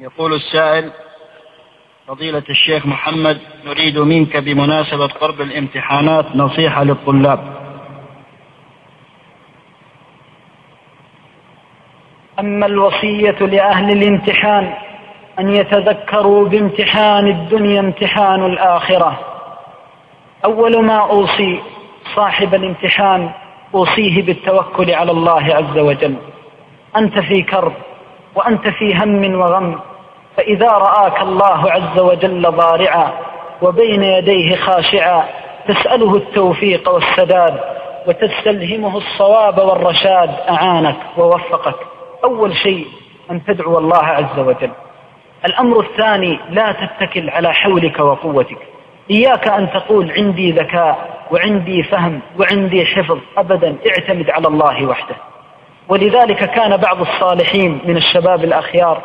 يقول السائل فضيلة الشيخ محمد نريد منك بمناسبة قرب الامتحانات نصيحة للطلاب. أما الوصية لأهل الامتحان أن يتذكروا بامتحان الدنيا امتحان الآخرة. أول ما أوصي صاحب الامتحان أوصيه بالتوكل على الله عز وجل. أنت في كرب. وأنت في هم وغم فإذا رآك الله عز وجل ضارعا وبين يديه خاشعا تسأله التوفيق والسداد وتستلهمه الصواب والرشاد أعانك ووفقك. أول شيء أن تدعو الله عز وجل. الأمر الثاني لا تتكل على حولك وقوتك. إياك أن تقول عندي ذكاء وعندي فهم وعندي حفظ أبدا اعتمد على الله وحده. ولذلك كان بعض الصالحين من الشباب الأخيار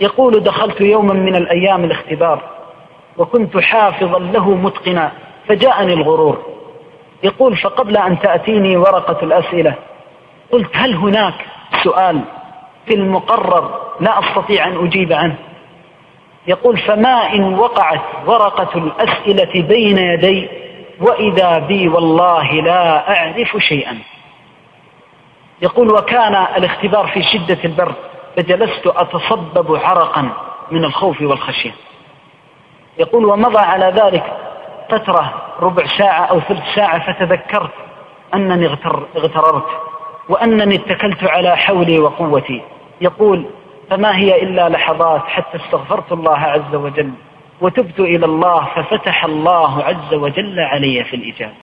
يقول دخلت يوما من الأيام الاختبار وكنت حافظا له متقنا فجاءني الغرور. يقول فقبل أن تأتيني ورقة الأسئلة قلت هل هناك سؤال في المقرر لا أستطيع أن أجيب عنه؟ يقول فما إن وقعت ورقة الأسئلة بين يدي وإذا بي والله لا أعرف شيئا. يقول وكان الاختبار في شدة البرد فجلست أتصبب عرقا من الخوف والخشية. يقول ومضى على ذلك فترة ربع ساعة أو ثلث ساعة فتذكرت أنني اغتررت وأنني اتكلت على حولي وقوتي. يقول فما هي إلا لحظات حتى استغفرت الله عز وجل وتبت إلى الله ففتح الله عز وجل علي في الإجابة.